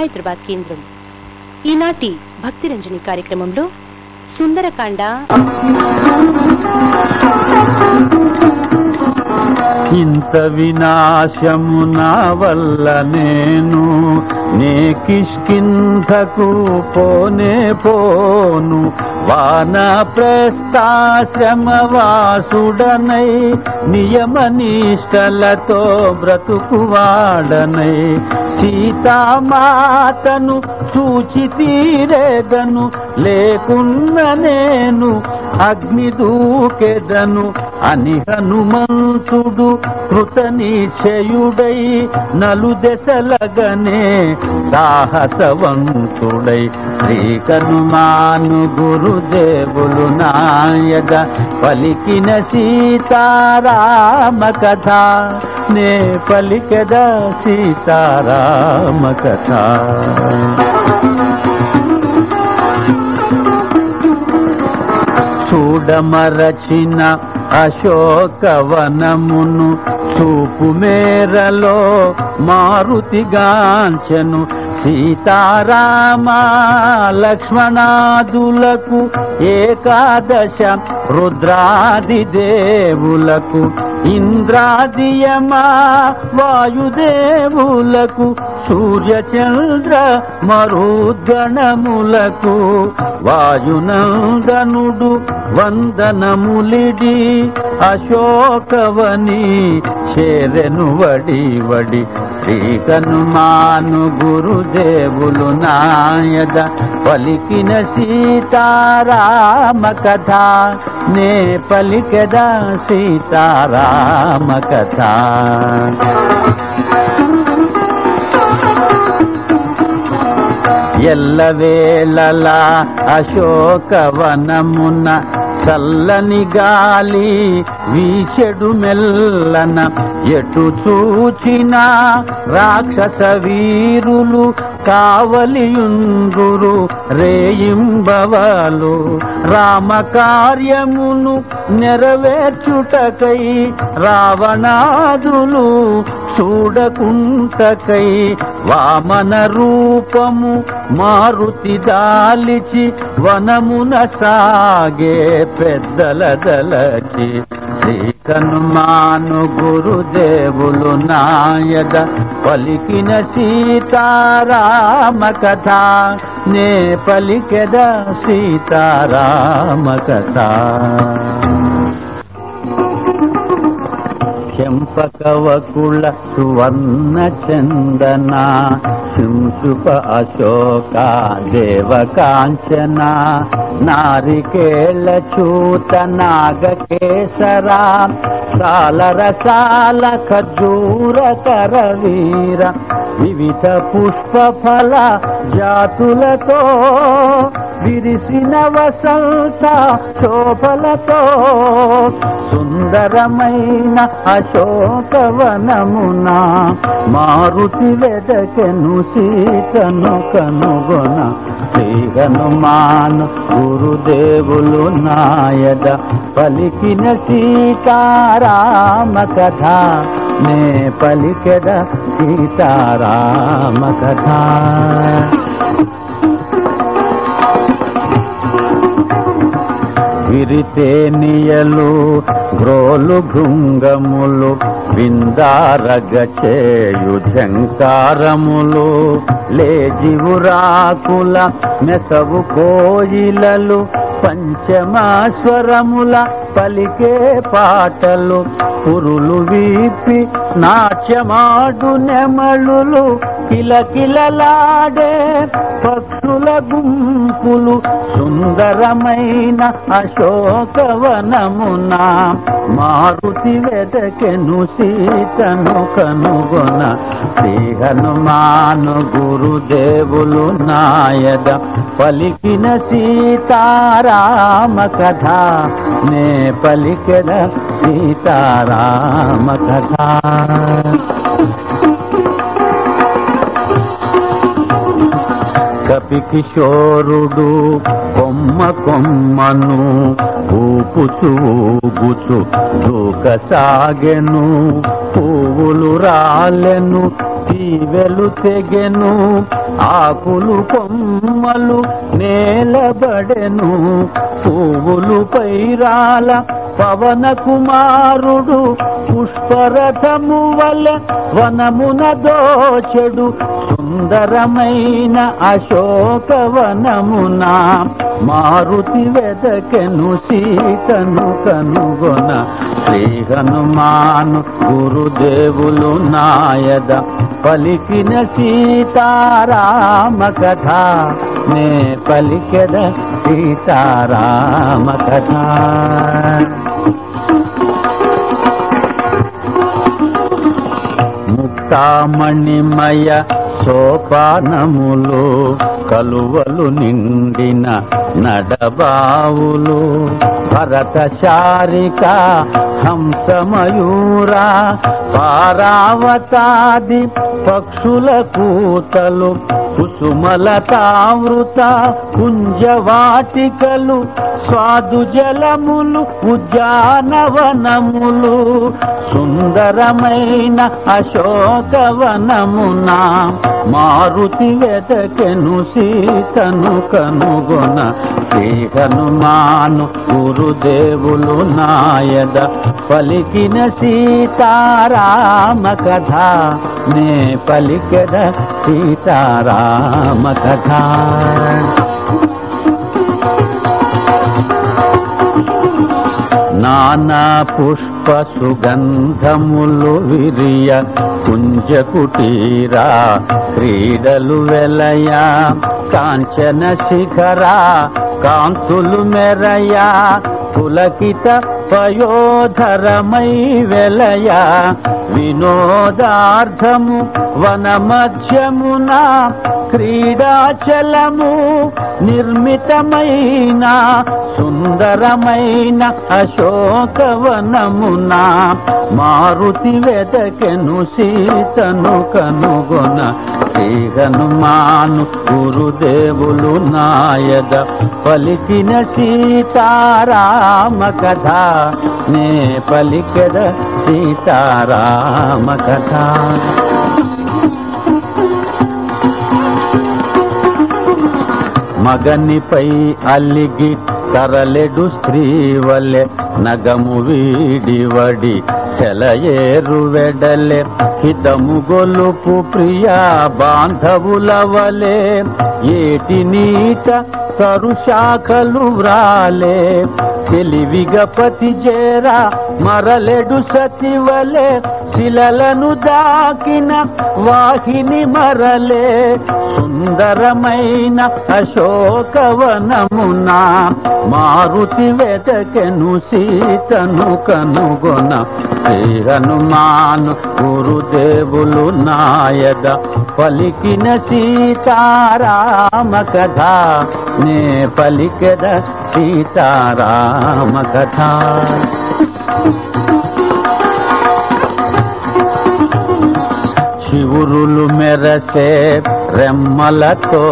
హైదరాబాద్ కేంద్రం. ఈనాటి భక్తి రంజని కార్యక్రమంలో సుందరకాండ. ఇంత వినాశము నా వల్ల నేను నీ కిష్కింధకు పోనే పోను వాన ప్రస్థాశ్రమవాసుడనై నియమనిష్టలతో బ్రతుకువాడనై. సీతామాతను చూచి తీరేదను లేకున్న నేను అగ్ని దూకెదను అని హనుమంతుడు కృత నిశ్చయుడై నలు దశలగనే సాహసవంతుడై శ్రీ కనుమాను గురుదేవులు నాయక పలికిన సీతారామ కథ నే పలికద సీతారామ కథ చూడమరచిన అశోకవనమును చూపు మేరలో మారుతిగాంచెను సీతారామ లక్ష్మణాదులకు ఏకాదశ రుద్రాది దేవులకు ఇంద్రాదియమా వాయుదేవులకు సూర్యచంద్ర మరుద్గణములకు వాయునందనుడు వందనములిడి అశోకవని చేరెను వడి వడి శ్రీకనుమాను గురుదేవులు నాయద పలికిన సీతారామ కథ. నే పలికదా సీతారామ కథ. ఎల్లవేళలా అశోకవనమున చల్లని గాలి వీచెడు మెల్లన ఎటు చూచిన రాక్షస వీరులు కావలియుందురు రేయింబవాలు రామ కార్యమును నెరవేర్చుటకై రావణాదులు చూడకుంటకై వామన రూపము మారుతి దాలిచి వనమున సాగే పెద్దల దలచి. శ్రీకనుమాను గురుదేవులు నాయద పలికిన సీతారామ కథ. నే పలికెద సీతారామ కథ. చెంపకవకుల సువర్ణ చందన శుంశుప అశోక దేవకాంచన నారికేళ చూత నాగకేసరా సాలరసాల ఖజూర కరవీర వివిధ పుష్ప ఫల జాతులతో విరిసిన వసంత శోభలతో సుందరమైన అశోకవనమున మారుతి వెదకెను సీతను కనుగొన. శ్రీహనుమాను గురుదేవులు నాయద పలికిన సీతారామ కథ. నే పలికెద సీతారామ కథ. విరితేనియలు గ్రోలు భృంగములు విందారగచేయు ఝంకారములు లేజివురాకుల మెసవు కోయిలలు పంచమాస్వరముల పలికే పాటలు పురులు వీపి నాట్యమాడు నెమళులు కిలకిలలాడే పక్షుల గుంపులు సుందరమైన అశోకవనమున మారుతి వెదకెను సీతను కనుగొన. శ్రీ హనుమాను గురుదేవులు నాయద పలికిన సీతారామ కథ నే పలికెద సీతారామ కథ. కపి కిషోరుడు కొమ్మ కొమ్మను ఊపుచు ఊగుచు దూక పువ్వులు రాలెను తీవెలు తెగెను ఆకులు కొమ్మలు నేలబడెను పువ్వులు పైరాల పవన కుమారుడు పుష్పరథము వల్ల వనమున దోచడు సుందరమైన అశోకవనమున మారుతి వెదకెను సీతను కనుగొన శ్రీ హనుమాను గురుదేవులు నాయద పలికిన సీతారామ కథ. నే పలికెద సీతారామ కథ. చింతామణిమయ సోపానములు కలువలు నిండిన నడబావులు. భరత శారిక హంసమయూరా పారావతాది పక్షుల కూతలు కుసుమలతావృత కుంజవాటికలు స్వాదు జలములు ఉద్యానవనములు సుందరమైన అశోకవనమున మారుతి వెతకెను సీతను కనుగొన. శ్రీహనుమాను గురుదేవులు నాయద పలికిన సీతారామ కథ. నే పలికెద సీతారామ కథ. నానా పుష్ప సుగంధములు విరియ కుంజ కుటీరా క్రీడలు వెలయా కాంచన శిఖరా కాంతులు మెరయా పులకిత పయోధరమై వెలయా. వినోదార్థము వన మధ్యమున క్రీడాచలము నిర్మితమైన సుందరమైన అశోకవనమున మారుతి వెదకెను సీతను కనుగొన. శ్రీ హనుమాను గురుదేవులు నాయద పలికిన సీతారామ కథ. నే పలికెద సీతారా రామ కథ మగనిపై అల్లిగి తరలెడు స్త్రీ వలె నగము వీడివడి చెలయేరు వెడలే హితము గొలుపు ప్రియా బాంధవుల వలె ఏటి నీట సరుశాఖలు వ్రాలే తెలివిగపతి చేరా మరలెడు సచివలే శిలలను దాకిన వాహిని మరలే. సుందరమైన అశోకవనమున మారుతి వెతకెను సీతను కనుగొన. శ్రీహనుమాను గురుదేవులు నాయద పలికిన సీతారామ కథ. నే పలికద సీతారామ కథ. శివురులు మెరసే రెమ్మలతో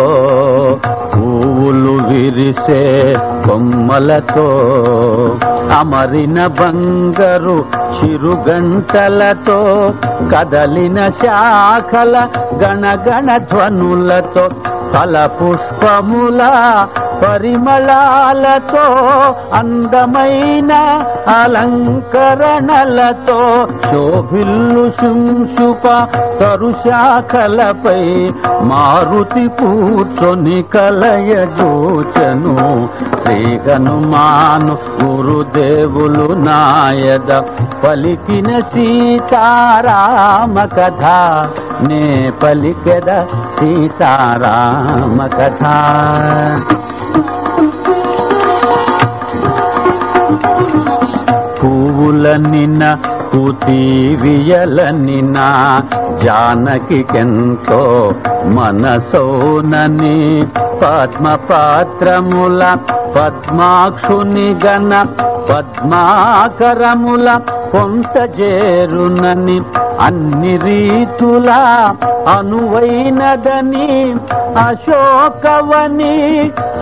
పువ్వులు విరిసే కొమ్మలతో అమరిన బంగరు చిరుగంటలతో కదలిన శాఖల గణగణ ధ్వనులతో. ఫల పుష్పముల పరిమళాలతో అందమైన అలంకరణలతో శోభిల్లు శుంశుప తరుశాఖలపై మారుతి కూర్చొని కలయజోచను శ్రీహనుమాను గురుదేవులు నాయద పలికిన సీతారామ కథ నే పలికెద సీతారామ కథ పువ్వుల నిన్న కుతీవియలనిన జానకికెంతో మనసోనని పద్మ పాత్రముల పద్మాక్షుని గణ పద్మాకరముల కొంత చేరునని అన్ని రీతులా అనువైనదని అశోకవని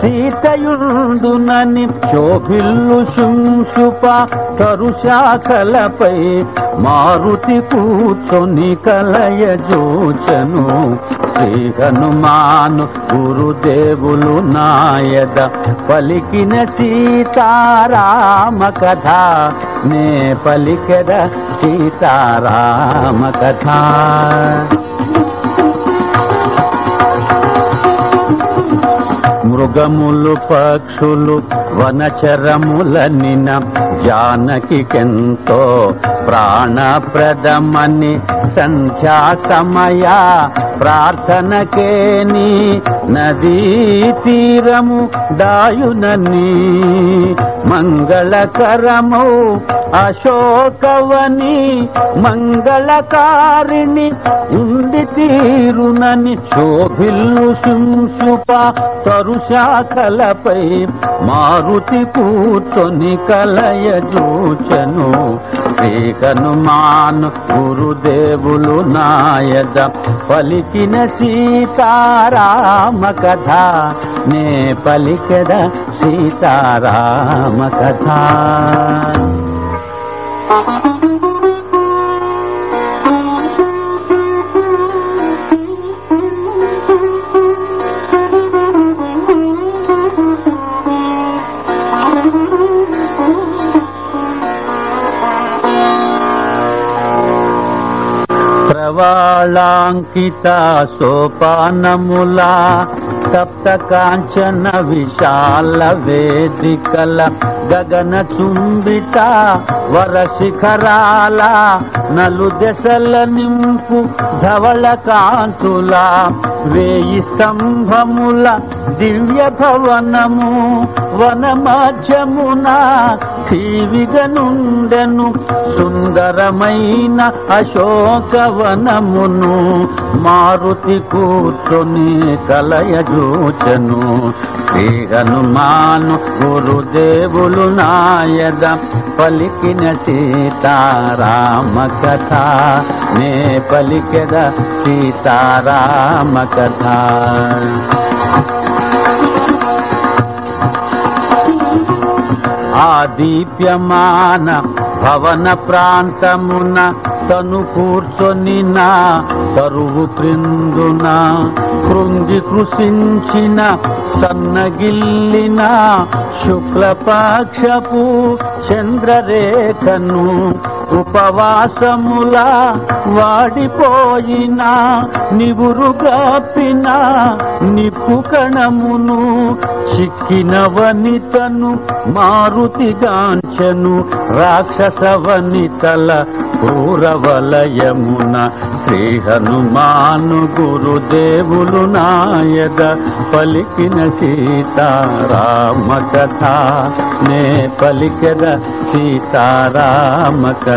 సీతయుండునని శోభిల్లు శుంశుప తరుశాఖలపై మారుతి కూర్చొని కలయజోచను శ్రీ హనుమాను గురుదేవులు నాయద పలికిన సీతారామ కథ నే పలికెద సీతారామ కథ మృగములు పక్షులు వనచరములనిన జానకికెంతో ప్రాణప్రదమని సంధ్యా సమయ ప్రార్థనకేని నదీ తీరము దాయునని మంగళకరము అశోకవని మంగళకారిణి ఉంది తీరునని శోభిల్లు శుంశుప తరుశాఖలపై మారుతి కూర్చొని కలయజూచను శ్రీ హనుమాను గురుదేవులు నాయద పలికిన సీతారామ కథ నే పలికద సీతారామ కథ ప్రవాళాంకిత సోపానముల సప్త కాంచన విశాల వేదికల గగన చుంబిత వర శిఖరాల నలు దశల నింపు ధవళ కాంతుల వేయి స్తంభముల దివ్య భవనము వన మధ్యమున నుండెను సుందరమైన అశోకవనమును మారుతి కూర్చొని కలయజూచను. శ్రీ హనుమాను గురుదేవులు నాయద పలికిన సీతారామ కథ నే పలికెద సీతారామ కథ ఆ దీప్యమాన భవన ప్రాంతమున తను కూర్చొని నా తరువు క్రిందున కృంగి కృషించిన సన్నగిల్లిన శుక్లపాక్షపు చంద్రరేఖను ఉపవాసములా వాడిపోయిన నివురు కప్పిన నిప్పు కణమును చిక్కిన వనితను మారుతిగాంచను రాక్షస వనితల పూరవలయమున శ్రీ హనుమాను గురుదేవులు నాయద పలికిన సీతారామ కథ నే పలికెద సీతారామ కథ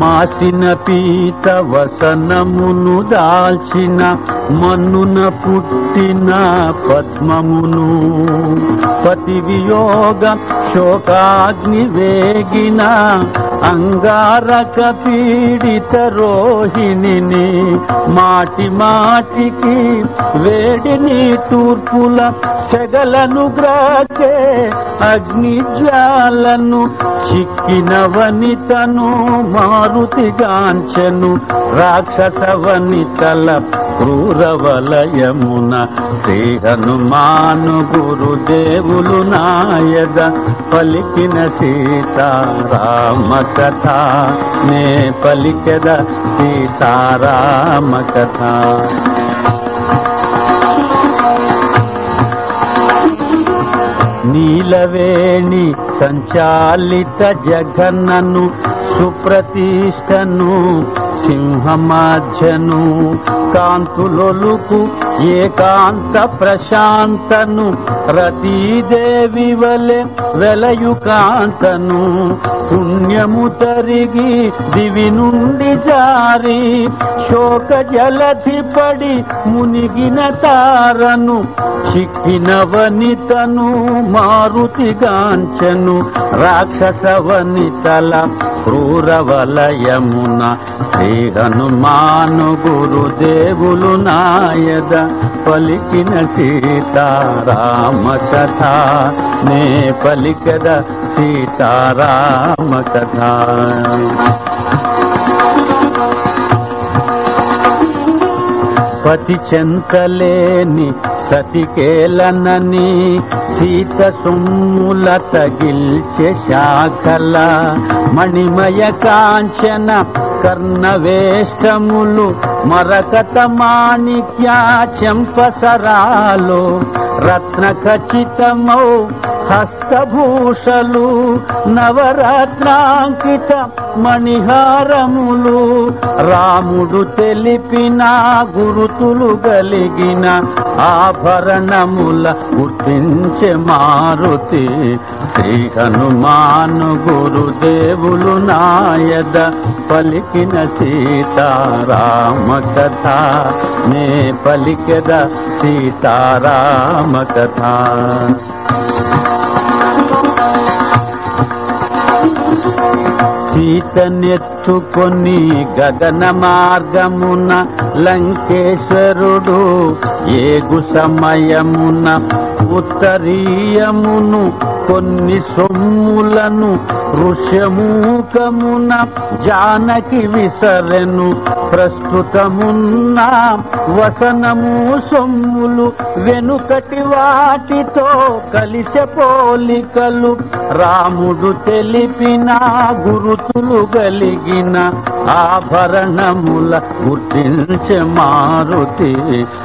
మాసిన పీత వసనమును దాల్చిన మన్నున పుట్టిన పద్మమును పతి వియోగ శోకాగ్ని వేగిన అంగారక పీడిత రోహిణిని మాటి మాటికి వేడిని తూర్పుల చెగలను గ్రాచే అగ్ని జ్వాలను చిక్కిన వనితను మారుతిగాంచెను రాక్షస వనితల క్రూరవలయమున శ్రీ హనుమాను గురుదేవులు నాయద పలికిన సీతారామ కథ. నే పలికెద సీతారామ కథ. నీలవేణి సంచాలిత జగన్నను సుప్రతిష్టను సింహమాధ్యను కాంతులొలుకు ఏకాంత ప్రశాంతను రతీదేవి వలె వెలయు కాంతను పుణ్యము తరిగి దివి నుండి జారి శోక జలధి పడి మునిగిన తారను చిక్కిన వనితను మారుతిగాంచెను రాక్షస వనితల క్రూరవలయమున శ్రీ హనుమాను గురుదేవులు నాయద పలికిన సీతారామ కథ నే పలికద సీతారామ కథ పతి చెంతలేని సతికేలనని సీత సొమ్ముల తగిల్చె శాఖల మణిమయ కాంచన కర్ణవేష్టములు మరకత మాణిక్య చెంపసరాలు రత్న ఖచ్చితమౌ హస్తభూషలు నవరత్నాంకిత మణిహారములు రాముడు తెలిపిన గురుతులు కలిగిన ఆ ఆభరణముల గుర్తించే మారుతి శ్రీ హనుమాను గురుదేవులు నాయద పలికిన సీతారామ కథ నే పలికద సీతారామ కథ Thank you. సీతనెత్తుకొని గగన మార్గమున లంకేశ్వరుడు ఏగు సమయమున ఉత్తరీయమును కొన్ని సొమ్ములను ఋష్యమూకమున జానకి విసరెను. ప్రస్తుతమున్న వసనము సొమ్ములు వెనుకటి వాటితో కలిసె పోలికలు. రాముడు తెలిపిన గురుతులు గలిగిన ఆభరణముల గుర్తించే మారుతి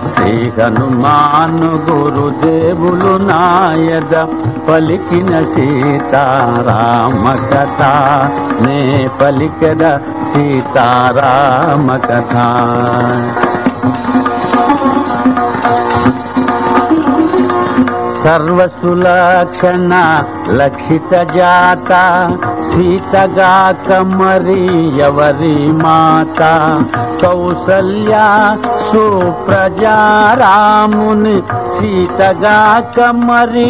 శ్రీ హనుమాను గురుదేవులు నాయద పలికిన సీతారామ కథ నే పలికద సీతారామ కథ సర్వసులక్షణ లక్షిత జాత సీతగాక మరి ఎవరి మాత కౌసల్య సుప్రజారాముని సీతగాక మరి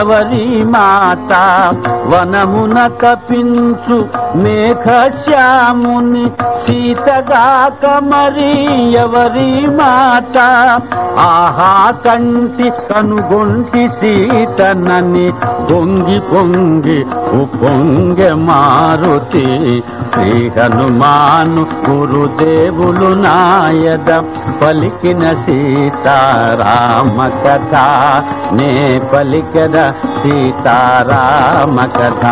ఎవరి మాత వనమున తపించు మేఘశ్యాముని సీతగాక మరి ఎవరి మాత ఆహా కంటి కనుగొంటి సీతనని పొంగి పొంగి ఉప్పొంగె మారుతి శ్రీ హనుమాను గురుదేవులు నాయద పలికిన సీతారామ కథ. నే పలికద సీతారామ కథ.